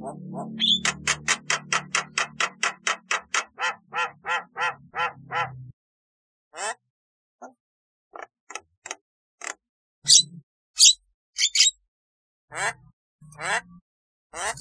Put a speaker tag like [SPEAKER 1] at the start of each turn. [SPEAKER 1] Huh? Huh?